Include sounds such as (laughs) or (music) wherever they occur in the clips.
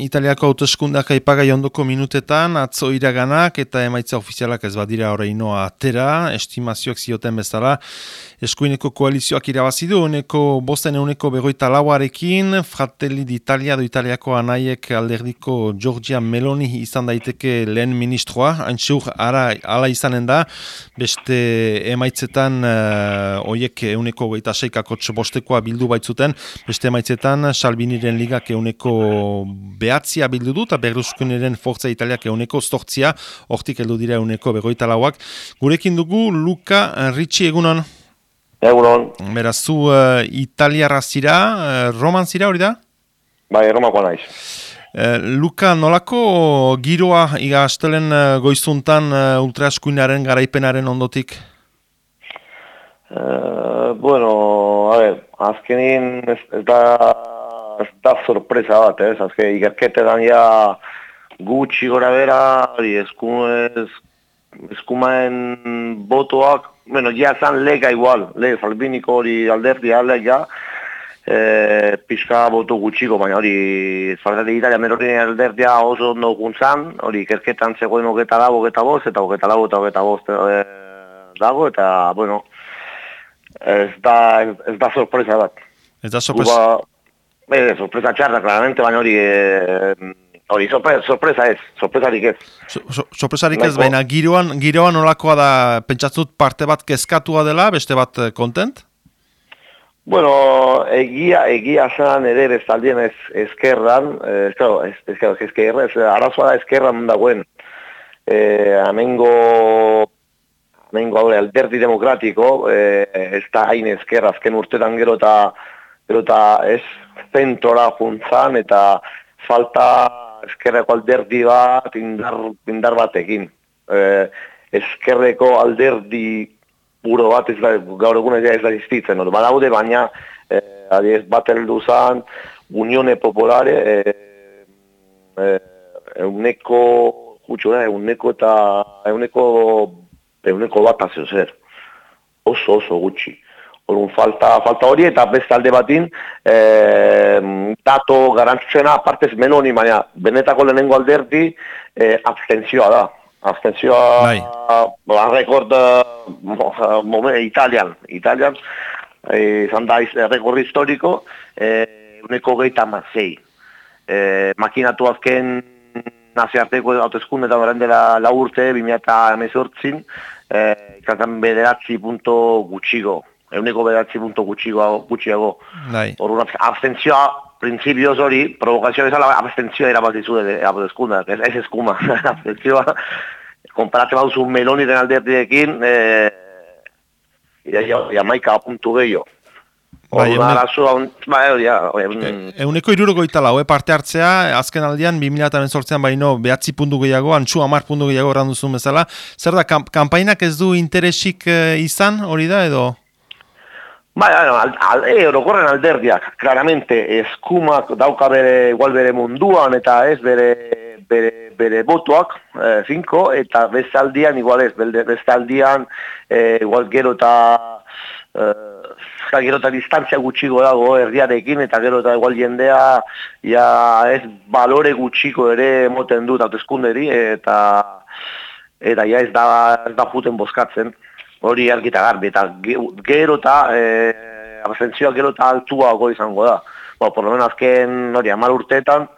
Italiako hauteskundak aipagai ondoko minutetan, atzo iraganak eta emaitza ofizialak ez badira horreinoa atera, estimazioak zioten bezala, eskuineko koalizioak irabazidu, uneko bosten euneko begoita lauarekin, Fratelli d'Italia do Italiako anaiek alderdiko Giorgia Meloni izan daiteke lehen ministroa, haintzur ara ala izanen da, beste emaitzetan uh, oiek euneko goita seikako bostekoa bildu baitzuten, beste emaitzetan Salbiniren ligak euneko behatzia bildu du, eta berruzkuneren forza italiak euneko zortzia, hortik heldu dira euneko begoita lauak. Gurekin dugu, Luka Ricci egunon? Egunon. Beraz, zu uh, italiarra zira, uh, roman zira hori da? Bai, romakoa naiz. Uh, Luka, nolako giroa iga astelen uh, goizuntan uh, ultraeskuinaren garaipenaren ondotik? Uh, bueno, a ver, azkenin ez, ez da da sorpresa bat, ez? Azke, ikerketetan ja gutxi gora bera, hori, eskumez, eskumaen botoak, bueno, ja zan lega igual, le, salbiniko hori alderdi alde, ja, e, pixka boto gutxiko, baina hori, zalderdi Italia merori alderdia oso ondo guntzan, hori, ikerketan zegoen ogeta dago, ogeta bost, eta ogeta lago eta ogeta bost e, dago, eta, bueno, ez da, ez da sorpresa bat. Ez da sorpresa? Eh, sorpresa txarra, claramente, baina hori, eh, hori, sorpresa, sorpresa ez, sorpresarik ez. So, so, sorpresarik ez, baina giroan, giroan olakoa da, pentsatzut parte bat kezkatua dela, beste bat kontent? Bueno, egia, egia zan ere bestaldien ez, ezkerran, eh, ez, ez, ez, ez, ezkerra, ez, arazoa da ezkerran dagoen. Eh, amengo, amengo, alderdi demokratiko, eh, ez da hain ezkerra, azken urtetan gero eta, gero eta ez, zentora juntzan eta falta eskerreko alderdi bat indar, indar batekin. E, eskerreko alderdi puro bat ez da, gaur egun ez da iztitzen. No? Badaude baina e, adiez bat eldu zan Unione Popolare e, e, euneko jutxo da, euneko eta euneko, euneko bat azio zer. Oso oso gutxi. Orun falta falta hori eta beste alde batin eh dato garantzuena partez menoni baina benetako lehenengo alderdi eh abstentzioa da. Abstentzioa bai. ba rekord moment italian, italian eh da rekord historiko eh uneko 36. Eh makinatu azken nazioarteko hauteskunde eta orain dela la urte 2018 eh izan bederatzi punto gutxigo euneko bedatzi punto gutxiago, gutxiago. Bai. Orduan, abstentzioa, prinsipioz hori, provokazioa bezala, abstentzioa irabazizu de, de, ez, ez eskuma, (laughs) abstentzioa, konparatzen baduzu meloni den alderdirekin, eh, jamaika puntu gehiago. Bai, bai, Euneko iruroko italau, eh, parte hartzea, azken aldian, 2008an baino, behatzi puntu gehiago, antxu amar puntu gehiago erranduzun bezala. Zer da, kampainak ez du interesik eh, izan, hori da, edo? No, al, al, e, orokorren alderdiak, claramente, eskumak dauka bere, igual bere munduan, eta ez bere, bere, bere botuak, e, finko, eta bezaldian, igual ez, bezaldian, e, igual gero eta, e, gero eta distantzia gutxiko dago erdiarekin, eta gero eta igual jendea, ja ez balore gutxiko ere moten dut hautezkunderi, eta, eta ja ez da, ez da juten bozkatzen hori argita garbi, eta gero eta e, abstentzioa gero eta altuago izango da. Ba, por lo menos azken hori amal urteetan,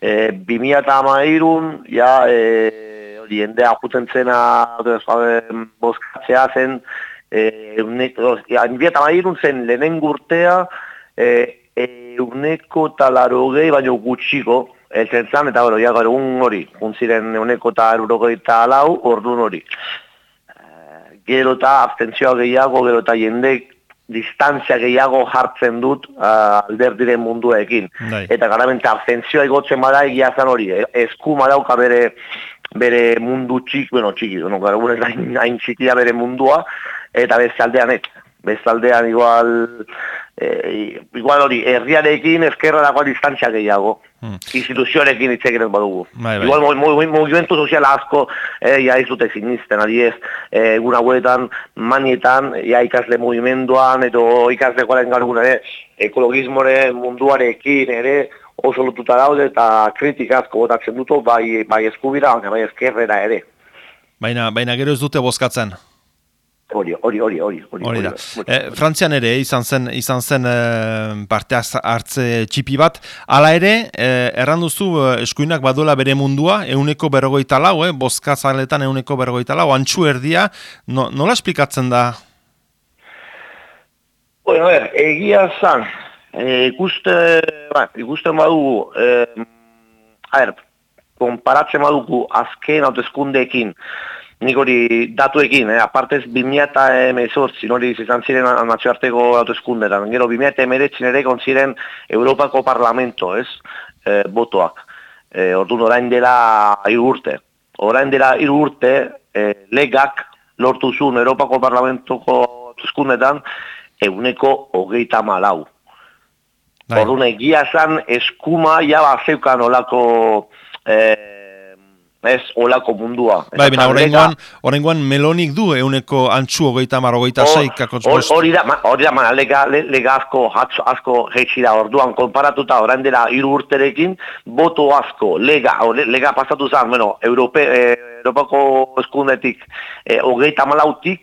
e, bimia eta amairun, ja, e, hori endea juten zena bozkatzea zen, e, bimia eta amairun zen lehenen gurtea, e, euneko eta laro gehi, baino gutxiko, eltzen zan, eta hori, ja, hori, juntziren euneko eta erurogei eta lau, orduan hori gero eta abstentzioa gehiago, gero eta jendek distantzia gehiago jartzen dut uh, alderdiren munduekin. Dai. Eta garamente abstentzioa igotzen bada egia zan hori, eh? eskuma dauka bere bere mundu txik, bueno, txiki, no, gara hain txikia bere mundua, eta bezaldean ez. Bezaldean igual, eh, igual hori, herriarekin eskerra dagoa distantzia gehiago. Hmm. instituzioarekin hitz egiten badugu. Bai, bai. Igual movimentu sozial asko eh ja ez dute sinisten adiez, eh guna huetan manietan ja ikasle movimenduan edo ikasle goren galguna ere ekologismoren munduarekin ere oso lotuta daude eta kritikazko botatzen dutu bai, bai eskubira, bai eskerrera ere. Baina, baina gero ez dute bozkatzen? Hori, hori, hori, hori. Hori da. Eh, Frantzian ere izan zen, izan zen eh, parte hartze txipi bat. Hala ere, erranduzu eh, eskuinak baduela bere mundua, euneko berrogoita lau, eh, bozkazaletan euneko berrogoita lau, antxu erdia, no, nola esplikatzen da? Bueno, er, egia zan, eh, ikuste, ba, ikusten badugu, eh, a ver, konparatzen badugu azken hautezkundeekin, nik hori datuekin, eh, apartez 2000 eta emezortzi, hori izan ziren nazioarteko autoeskundetan, gero 2000 eta emeretzin ere ziren Europako Parlamento, ez, e, botoak, e, orduan orain dela irurte, orain dela irurte, e, legak lortu zuen Europako Parlamentoko autoeskundetan, eguneko hogeita malau. Bai. Orduan egia zan eskuma jaba zeukan olako... E, ez olako mundua. Bai, bina, horrengoan, horrengoan melonik du euneko antxu ogeita mar, ogeita seik, Hori da, hori da, man, lega, lega asko, hatzo, asko heitsi da, orduan, konparatuta, orain dela, iru urterekin, boto asko, lega, lega pasatu zan, bueno, Europe, eh, Europako eskundetik, eh, ogeita malautik,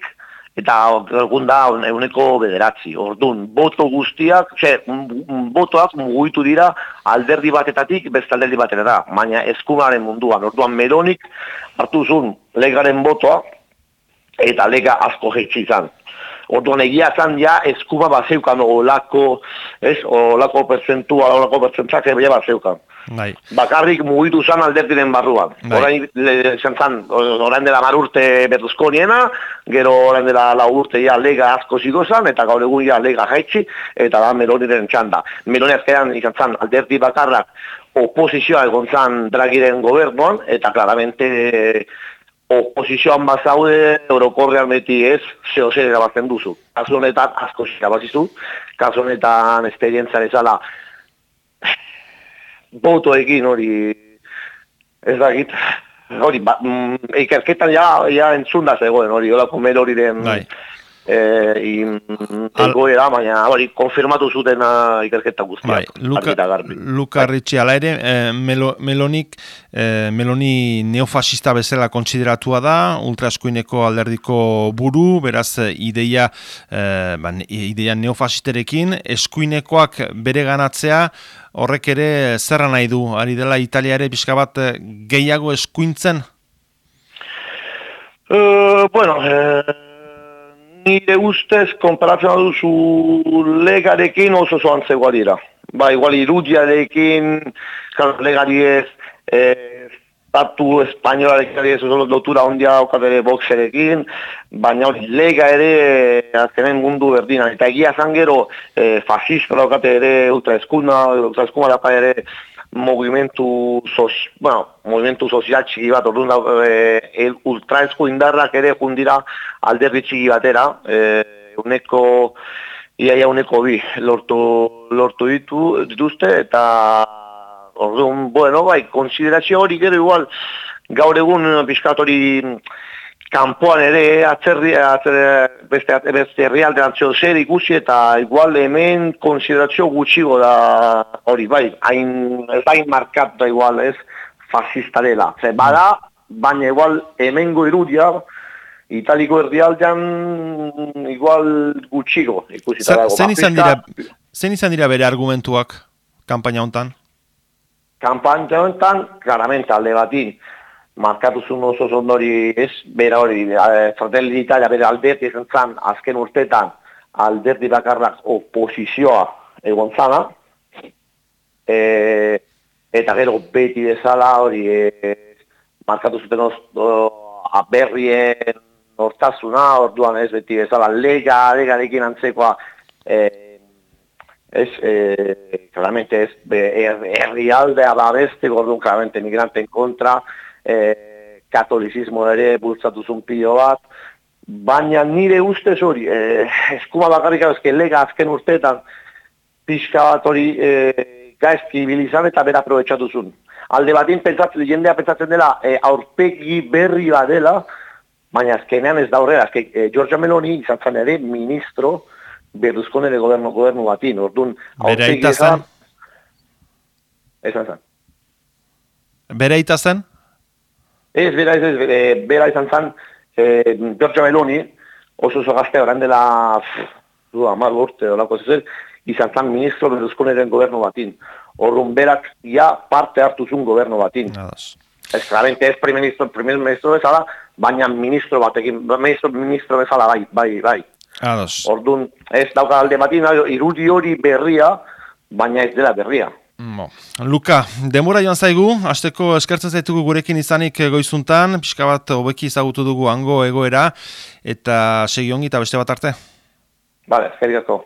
eta egun da eguneko bederatzi. Orduan, boto guztiak, xe, botoak mugitu dira alderdi batetatik beste alderdi batera da, baina eskumaren munduan. Orduan, meronik hartu zuen legaren botoa eta lega asko jetxi izan. Orduan egia zan ja eskuma bat zeukan olako, ez, olako pertsentua, olako pertsentzak ebe bat zeukan. Bai. Bakarrik mugitu zan aldertiren barruan. Bai. Orain, le, zan, orain dela mar urte Berlusconiena, gero orain dela lau urte ja lega asko ziko zan, eta gaur egun ja lega jaitsi, eta da meloniren txanda. Meloni azkeran izan zan alderti bakarrak oposizioa egon zan dragiren gobernuan, eta claramente oposizioan bazaude eurokorrean beti ez zeo zer erabazten duzu. Kasu honetan asko irabazizu, kasu honetan esperientzia ezala botoekin hori ez da git, hori, ba, mm, ikerketan ja, ja entzunda zegoen hori, hola komer hori Bai eh egoera baina hori konfirmatu zuten ikerketa guztiak. Bai, Luka, Luka Ritchie ala ere eh, Melo, Melonik eh, Meloni neofasista bezala kontsideratua da ultraeskuineko alderdiko buru beraz ideia eh, ba, ideia neofasisterekin eskuinekoak bere ganatzea horrek ere zerra nahi du? Ari dela Italiare pixka bat eh, gehiago eskuintzen? Uh, bueno, eh, nire ustez, konparatzen duzu legarekin oso zoan zegoa dira. Ba, igual irudiarekin, legari ez, e, estatu espainolarekin ez oso lotura ondia okatere boxerekin, baina hori lega ere azkenen mundu berdina. Eta egia zangero, e, fascista okate ere, ultra eskuna, ultra eskuna ere, movimentu, soz, bueno, movimentu sozial txiki bat, orduan da, e, ultraezko indarrak ere jundira alderdi txiki batera, e, uneko, iaia uneko bi, lortu, lortu ditu, dituzte, eta orduan, bueno, bai, konsiderazio hori gero igual, gaur egun piskatori kanpoan ere atzerri, atzerri beste, beste herrialde antzio zer ikusi eta igual hemen konsiderazio gutxigo da hori bai, hain, ez da markat da igual ez fascista dela. Ze bada, baina igual hemengo irudia italiko herrialdean igual gutxigo ikusi dago. Zen izan dira, zen izan dira bere argumentuak kampaina hontan? Kampaina hontan, claramente alde batin, markatu zuen oso ondori ez, bera hori, Fratelli Italia bere alderdi esan zan, azken urtetan alderdi bakarrak oposizioa egon zana, e, eta gero beti bezala hori e, markatu zuten oz, aberrien hortazuna, orduan ez beti bezala lega, lega dekin antzekoa, e, ez, e, claramente ez, herri aldea babeste, orduan claramente migranten kontra, e, katolizismo ere bultzatu zun pilo bat, baina nire ustez hori, e, eskuma bakarrik ezke lega azken urteetan pixka bat hori e, gaizki bilizan eta bera aprobetsatu zun. Alde batin pentsatzen, jendea pentsatzen dela e, aurpegi berri bat dela, baina azkenean ez da horrela, azke, e, Giorgia Meloni izan zen ere ministro Berlusconi gobernu, gobernu batin, orduan aurpegi ez zan. Bere ita zen? Ez, bera, ez, ez, bera, bera izan zen, e, Giorgio Meloni, oso oso gazte orain dela, du, amar urte, olako zezer, izan zen ministro Berlusconiren gobernu batin. Orrun berak, ja, parte hartu zuen gobernu batin. Ados. Ez, claramente ez primer ministro, primer ministro bezala, baina ministro batekin, ministro, ministro bezala, bai, bai, bai. Ados. Orduan, ez dauka alde batin, irudi hori berria, baina ez dela berria. Bo. Luka, demora joan zaigu, hasteko eskertzen zaitugu gurekin izanik goizuntan, pixka bat hobeki izagutu dugu hango egoera, eta segi ongi eta beste bat arte. Bale, eskerrik asko.